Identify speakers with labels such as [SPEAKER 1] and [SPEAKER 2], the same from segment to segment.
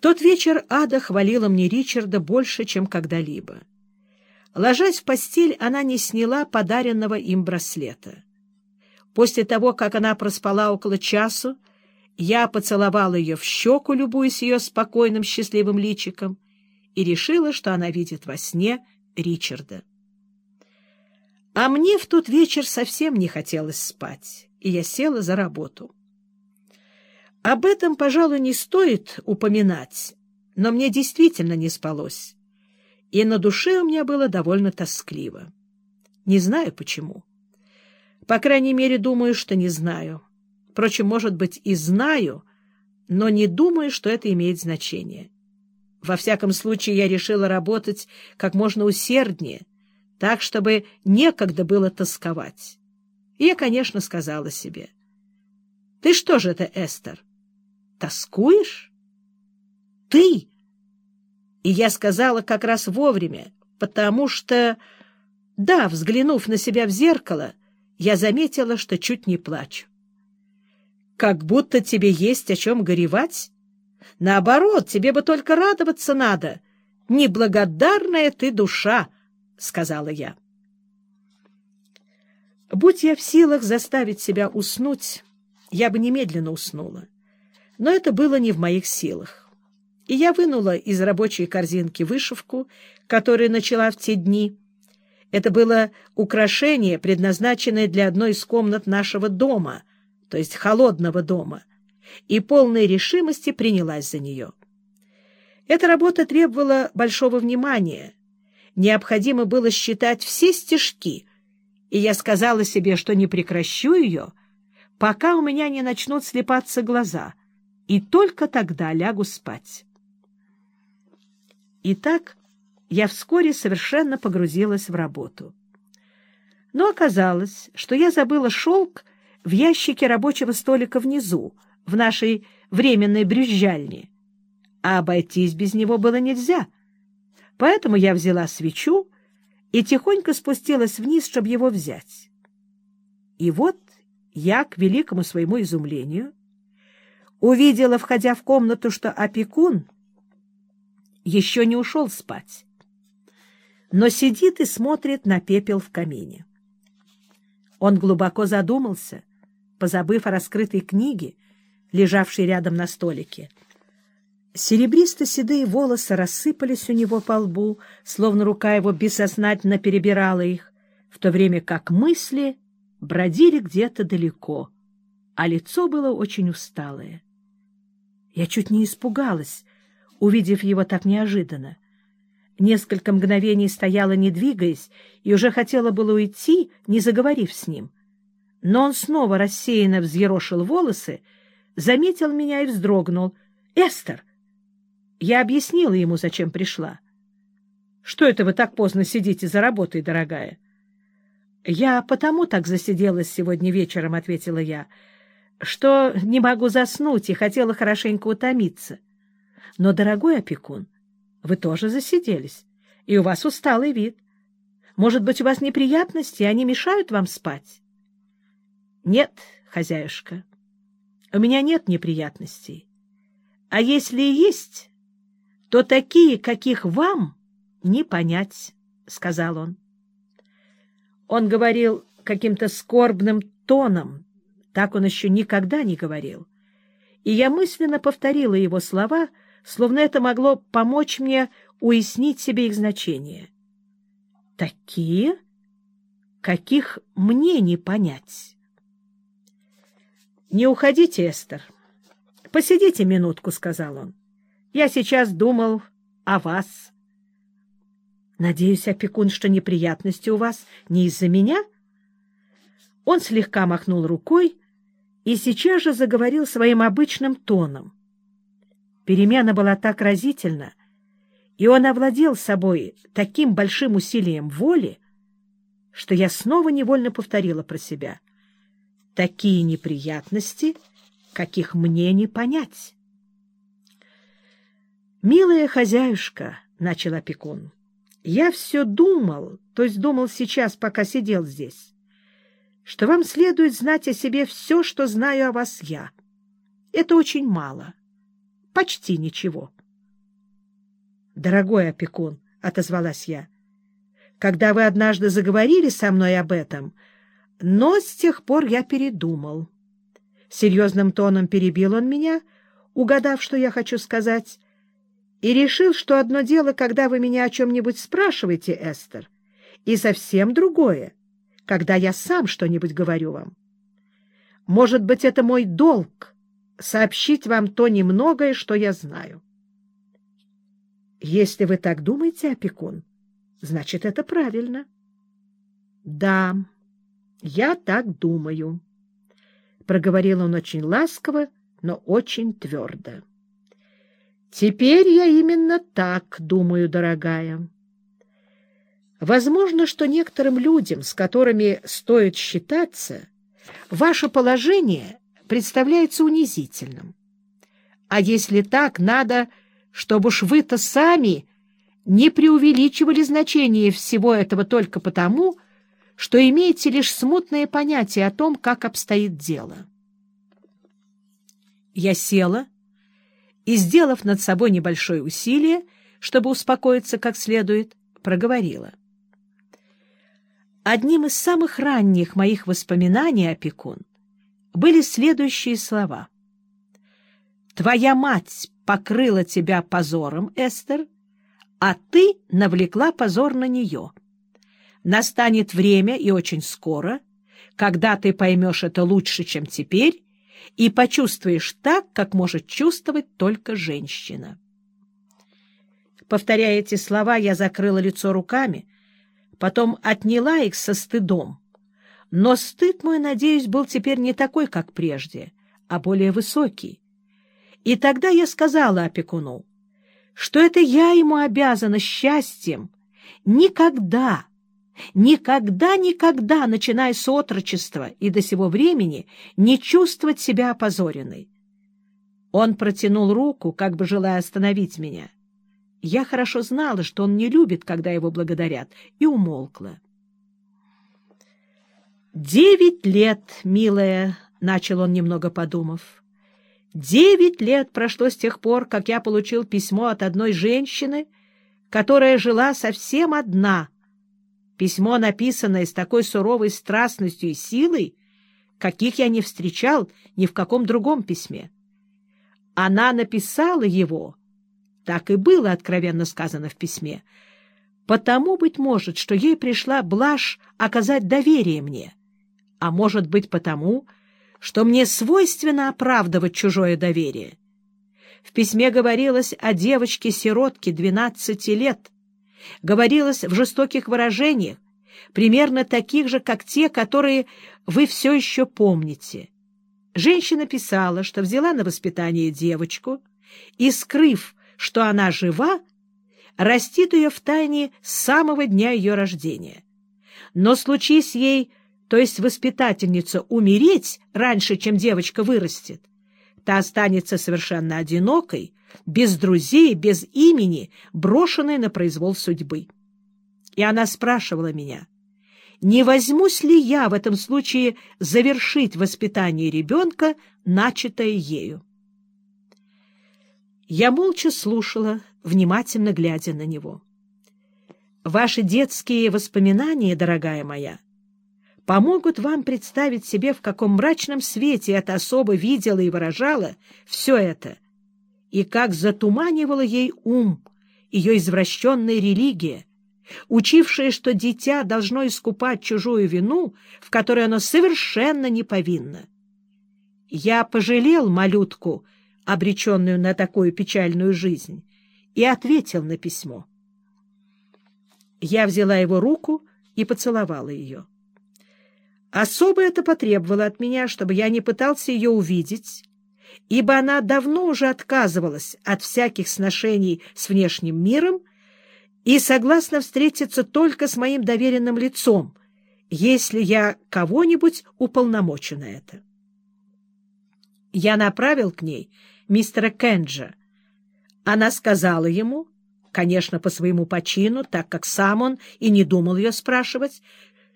[SPEAKER 1] тот вечер Ада хвалила мне Ричарда больше, чем когда-либо. Ложась в постель, она не сняла подаренного им браслета. После того, как она проспала около часу, я поцеловала ее в щеку, любуясь ее спокойным, счастливым личиком, и решила, что она видит во сне Ричарда. А мне в тот вечер совсем не хотелось спать, и я села за работу. Об этом, пожалуй, не стоит упоминать, но мне действительно не спалось, и на душе у меня было довольно тоскливо. Не знаю почему. По крайней мере, думаю, что не знаю. Впрочем, может быть, и знаю, но не думаю, что это имеет значение. Во всяком случае, я решила работать как можно усерднее, так, чтобы некогда было тосковать. И я, конечно, сказала себе. — Ты что же это, Эстер, тоскуешь? — Ты! И я сказала как раз вовремя, потому что, да, взглянув на себя в зеркало, я заметила, что чуть не плачу. — Как будто тебе есть о чем горевать? Наоборот, тебе бы только радоваться надо. Неблагодарная ты душа! —— сказала я. Будь я в силах заставить себя уснуть, я бы немедленно уснула. Но это было не в моих силах. И я вынула из рабочей корзинки вышивку, которую начала в те дни. Это было украшение, предназначенное для одной из комнат нашего дома, то есть холодного дома, и полной решимости принялась за нее. Эта работа требовала большого внимания — необходимо было считать все стежки, и я сказала себе, что не прекращу ее, пока у меня не начнут слепаться глаза, и только тогда лягу спать. Итак, я вскоре совершенно погрузилась в работу. Но оказалось, что я забыла шелк в ящике рабочего столика внизу, в нашей временной брюзжальне, а обойтись без него было нельзя — Поэтому я взяла свечу и тихонько спустилась вниз, чтобы его взять. И вот я, к великому своему изумлению, увидела, входя в комнату, что опекун еще не ушел спать, но сидит и смотрит на пепел в камине. Он глубоко задумался, позабыв о раскрытой книге, лежавшей рядом на столике, Серебристо-седые волосы рассыпались у него по лбу, словно рука его бессознательно перебирала их, в то время как мысли бродили где-то далеко, а лицо было очень усталое. Я чуть не испугалась, увидев его так неожиданно. Несколько мгновений стояла, не двигаясь, и уже хотела было уйти, не заговорив с ним. Но он снова рассеянно взъерошил волосы, заметил меня и вздрогнул. «Эстер!» Я объяснила ему, зачем пришла. — Что это вы так поздно сидите за работой, дорогая? — Я потому так засиделась сегодня вечером, — ответила я, — что не могу заснуть и хотела хорошенько утомиться. Но, дорогой опекун, вы тоже засиделись, и у вас усталый вид. Может быть, у вас неприятности, и они мешают вам спать? — Нет, хозяюшка, у меня нет неприятностей. А если и есть то такие, каких вам, не понять, — сказал он. Он говорил каким-то скорбным тоном, так он еще никогда не говорил. И я мысленно повторила его слова, словно это могло помочь мне уяснить себе их значение. Такие, каких мне не понять. — Не уходите, Эстер. — Посидите минутку, — сказал он. Я сейчас думал о вас. Надеюсь, опекун, что неприятности у вас не из-за меня? Он слегка махнул рукой и сейчас же заговорил своим обычным тоном. Перемена была так разительна, и он овладел собой таким большим усилием воли, что я снова невольно повторила про себя. Такие неприятности, каких мне не понять. — Милая хозяюшка, — начал опекун, — я все думал, то есть думал сейчас, пока сидел здесь, что вам следует знать о себе все, что знаю о вас я. Это очень мало, почти ничего. дорогой опекун, — отозвалась я, — когда вы однажды заговорили со мной об этом, но с тех пор я передумал. Серьезным тоном перебил он меня, угадав, что я хочу сказать, и решил, что одно дело, когда вы меня о чем-нибудь спрашиваете, Эстер, и совсем другое, когда я сам что-нибудь говорю вам. Может быть, это мой долг — сообщить вам то немногое, что я знаю. Если вы так думаете, опекун, значит, это правильно. Да, я так думаю, — проговорил он очень ласково, но очень твердо. Теперь я именно так думаю, дорогая. Возможно, что некоторым людям, с которыми стоит считаться, ваше положение представляется унизительным. А если так, надо, чтобы уж вы-то сами не преувеличивали значение всего этого только потому, что имеете лишь смутное понятие о том, как обстоит дело. Я села и, сделав над собой небольшое усилие, чтобы успокоиться как следует, проговорила. Одним из самых ранних моих воспоминаний, опекун, были следующие слова. «Твоя мать покрыла тебя позором, Эстер, а ты навлекла позор на нее. Настанет время, и очень скоро, когда ты поймешь это лучше, чем теперь, и почувствуешь так, как может чувствовать только женщина. Повторяя эти слова, я закрыла лицо руками, потом отняла их со стыдом. Но стыд мой, надеюсь, был теперь не такой, как прежде, а более высокий. И тогда я сказала опекуну, что это я ему обязана счастьем никогда, никогда, никогда, начиная с отрочества и до сего времени, не чувствовать себя опозоренной. Он протянул руку, как бы желая остановить меня. Я хорошо знала, что он не любит, когда его благодарят, и умолкла. «Девять лет, милая», — начал он, немного подумав, — «девять лет прошло с тех пор, как я получил письмо от одной женщины, которая жила совсем одна — Письмо, написанное с такой суровой страстностью и силой, каких я не встречал ни в каком другом письме. Она написала его, так и было откровенно сказано в письме, потому, быть может, что ей пришла блажь оказать доверие мне, а может быть потому, что мне свойственно оправдывать чужое доверие. В письме говорилось о девочке-сиротке 12 лет, говорилось в жестоких выражениях, примерно таких же, как те, которые вы все еще помните. Женщина писала, что взяла на воспитание девочку и, скрыв, что она жива, растит ее в тайне с самого дня ее рождения. Но случись ей, то есть воспитательница, умереть раньше, чем девочка вырастет, та останется совершенно одинокой, без друзей, без имени, брошенной на произвол судьбы. И она спрашивала меня, не возьмусь ли я в этом случае завершить воспитание ребенка, начатое ею. Я молча слушала, внимательно глядя на него. Ваши детские воспоминания, дорогая моя, помогут вам представить себе, в каком мрачном свете эта особа видела и выражала все это — и как затуманивала ей ум ее извращенная религия, учившая, что дитя должно искупать чужую вину, в которой оно совершенно не повинно. Я пожалел малютку, обреченную на такую печальную жизнь, и ответил на письмо. Я взяла его руку и поцеловала ее. Особо это потребовало от меня, чтобы я не пытался ее увидеть, ибо она давно уже отказывалась от всяких сношений с внешним миром и согласна встретиться только с моим доверенным лицом, если я кого-нибудь уполномочу на это. Я направил к ней мистера Кенджа. Она сказала ему, конечно, по своему почину, так как сам он и не думал ее спрашивать,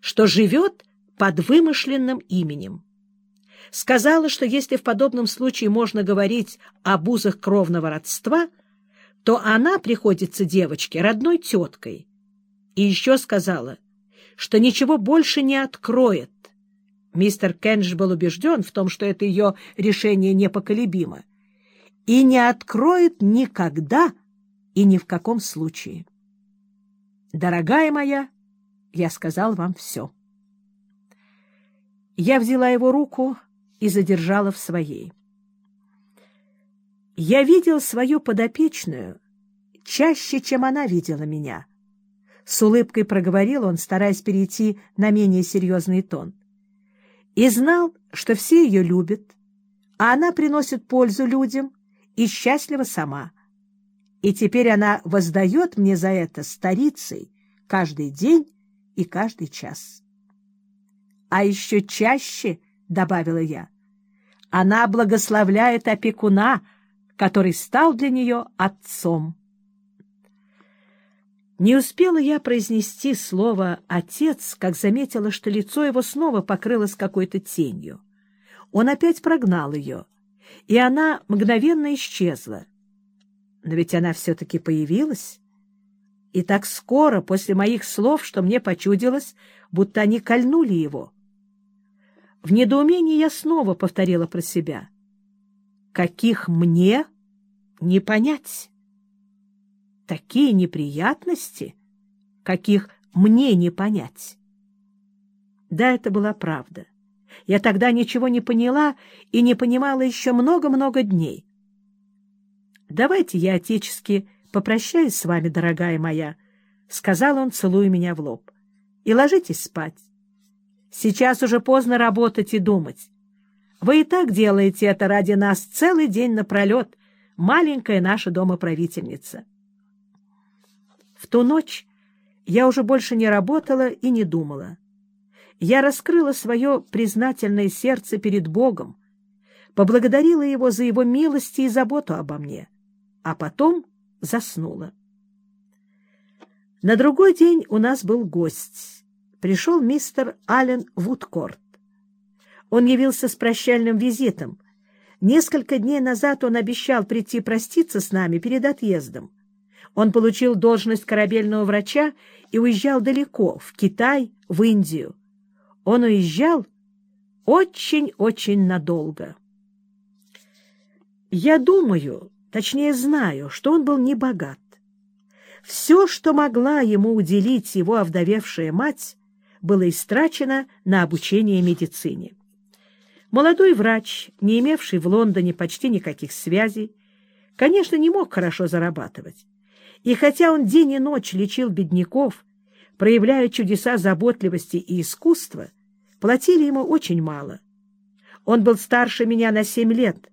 [SPEAKER 1] что живет под вымышленным именем сказала, что если в подобном случае можно говорить об узах кровного родства, то она приходится девочке родной теткой. И еще сказала, что ничего больше не откроет. Мистер Кенш был убежден в том, что это ее решение непоколебимо. И не откроет никогда и ни в каком случае. Дорогая моя, я сказал вам все. Я взяла его руку и задержала в своей. Я видел свою подопечную чаще, чем она видела меня. С улыбкой проговорил он, стараясь перейти на менее серьезный тон. И знал, что все ее любят, а она приносит пользу людям и счастлива сама. И теперь она воздает мне за это старицей каждый день и каждый час. А еще чаще, — добавила я, — она благословляет опекуна, который стал для нее отцом. Не успела я произнести слово «отец», как заметила, что лицо его снова покрылось какой-то тенью. Он опять прогнал ее, и она мгновенно исчезла. Но ведь она все-таки появилась. И так скоро после моих слов, что мне почудилось, будто они кольнули его. В недоумении я снова повторила про себя. Каких мне не понять? Такие неприятности, каких мне не понять. Да, это была правда. Я тогда ничего не поняла и не понимала еще много-много дней. Давайте я отечески попрощаюсь с вами, дорогая моя, — сказал он, целуя меня в лоб, — и ложитесь спать. Сейчас уже поздно работать и думать. Вы и так делаете это ради нас целый день напролет, маленькая наша домоправительница. В ту ночь я уже больше не работала и не думала. Я раскрыла свое признательное сердце перед Богом, поблагодарила Его за Его милости и заботу обо мне, а потом заснула. На другой день у нас был гость. Пришел мистер Аллен Вудкорт. Он явился с прощальным визитом. Несколько дней назад он обещал прийти проститься с нами перед отъездом. Он получил должность корабельного врача и уезжал далеко, в Китай, в Индию. Он уезжал очень-очень надолго. Я думаю, точнее знаю, что он был не богат. Все, что могла ему уделить его овдовевшая мать, было истрачено на обучение медицине. Молодой врач, не имевший в Лондоне почти никаких связей, конечно, не мог хорошо зарабатывать. И хотя он день и ночь лечил бедняков, проявляя чудеса заботливости и искусства, платили ему очень мало. Он был старше меня на семь лет,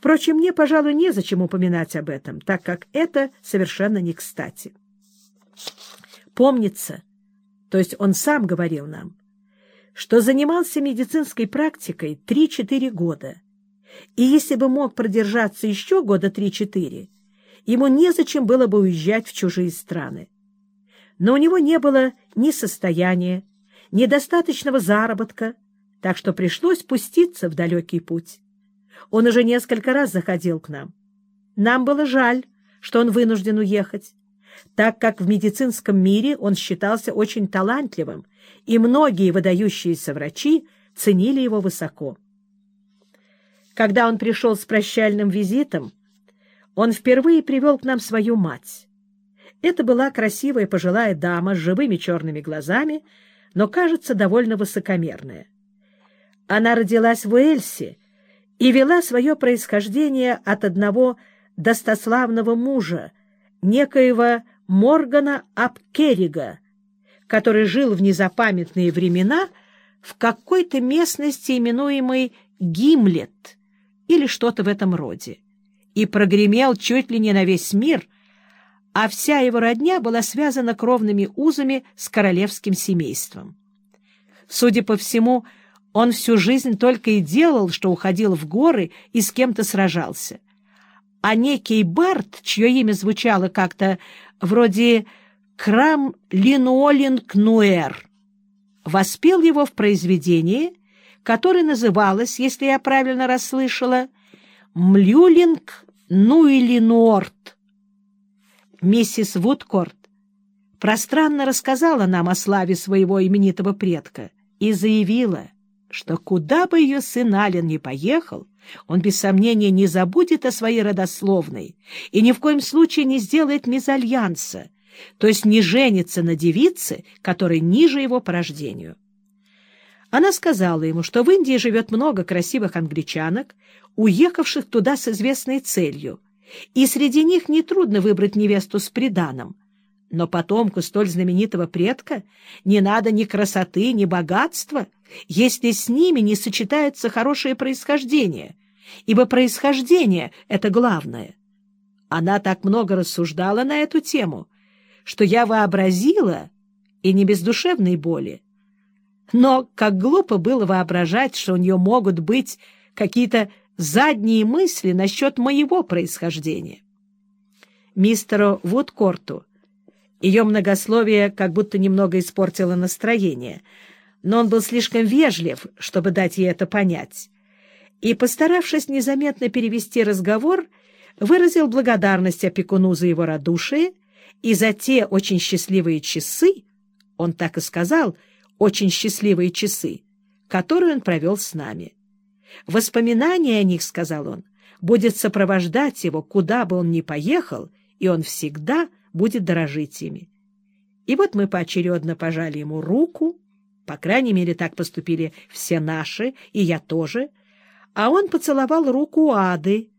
[SPEAKER 1] Впрочем, мне, пожалуй, незачем упоминать об этом, так как это совершенно не кстати. Помнится, то есть он сам говорил нам, что занимался медицинской практикой 3-4 года, и если бы мог продержаться еще года 3-4, ему незачем было бы уезжать в чужие страны. Но у него не было ни состояния, ни достаточного заработка, так что пришлось пуститься в далекий путь. Он уже несколько раз заходил к нам. Нам было жаль, что он вынужден уехать, так как в медицинском мире он считался очень талантливым, и многие выдающиеся врачи ценили его высоко. Когда он пришел с прощальным визитом, он впервые привел к нам свою мать. Это была красивая пожилая дама с живыми черными глазами, но, кажется, довольно высокомерная. Она родилась в Уэльсе и вела свое происхождение от одного достославного мужа, некоего Моргана Апкерига, который жил в незапамятные времена в какой-то местности, именуемой Гимлет или что-то в этом роде, и прогремел чуть ли не на весь мир, а вся его родня была связана кровными узами с королевским семейством. Судя по всему, он всю жизнь только и делал, что уходил в горы и с кем-то сражался. А некий Барт, чье имя звучало как-то вроде «Крам Линуолинг Нуэр», воспел его в произведении, которое называлось, если я правильно расслышала, «Млюлинг Нуэлинуорт». Миссис Вудкорт пространно рассказала нам о славе своего именитого предка и заявила, что куда бы ее сын Ален ни поехал, он без сомнения не забудет о своей родословной и ни в коем случае не сделает мезальянса, то есть не женится на девице, которая ниже его по рождению. Она сказала ему, что в Индии живет много красивых англичанок, уехавших туда с известной целью, и среди них нетрудно выбрать невесту с приданым. Но потомку столь знаменитого предка не надо ни красоты, ни богатства, если с ними не сочетается хорошее происхождение, ибо происхождение — это главное. Она так много рассуждала на эту тему, что я вообразила, и не без душевной боли, но как глупо было воображать, что у нее могут быть какие-то задние мысли насчет моего происхождения. Мистеру Вудкорту ее многословие как будто немного испортило настроение, но он был слишком вежлив, чтобы дать ей это понять, и, постаравшись незаметно перевести разговор, выразил благодарность опекуну за его радушие и за те очень счастливые часы, он так и сказал — очень счастливые часы, которые он провел с нами. Воспоминания о них, — сказал он, — будет сопровождать его, куда бы он ни поехал, и он всегда будет дорожить ими. И вот мы поочередно пожали ему руку, по крайней мере, так поступили все наши, и я тоже, а он поцеловал руку Ады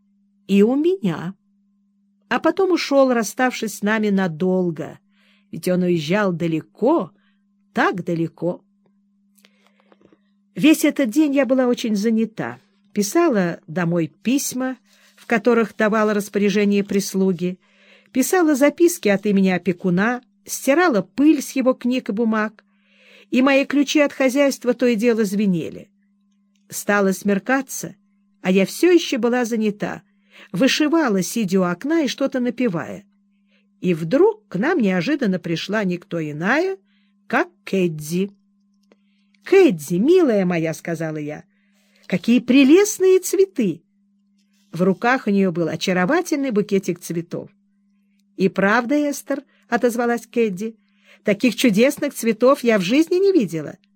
[SPEAKER 1] и у меня. А потом ушел, расставшись с нами надолго, ведь он уезжал далеко, так далеко. Весь этот день я была очень занята. Писала домой письма, в которых давала распоряжение прислуги, писала записки от имени опекуна, стирала пыль с его книг и бумаг, и мои ключи от хозяйства то и дело звенели. Стало смеркаться, а я все еще была занята, вышивала, сидя у окна и что-то напевая. И вдруг к нам неожиданно пришла никто иная — как Кэдди. — Кэдди, милая моя, — сказала я, — какие прелестные цветы! В руках у нее был очаровательный букетик цветов. — И правда, Эстер, — отозвалась Кэдди, — таких чудесных цветов я в жизни не видела. —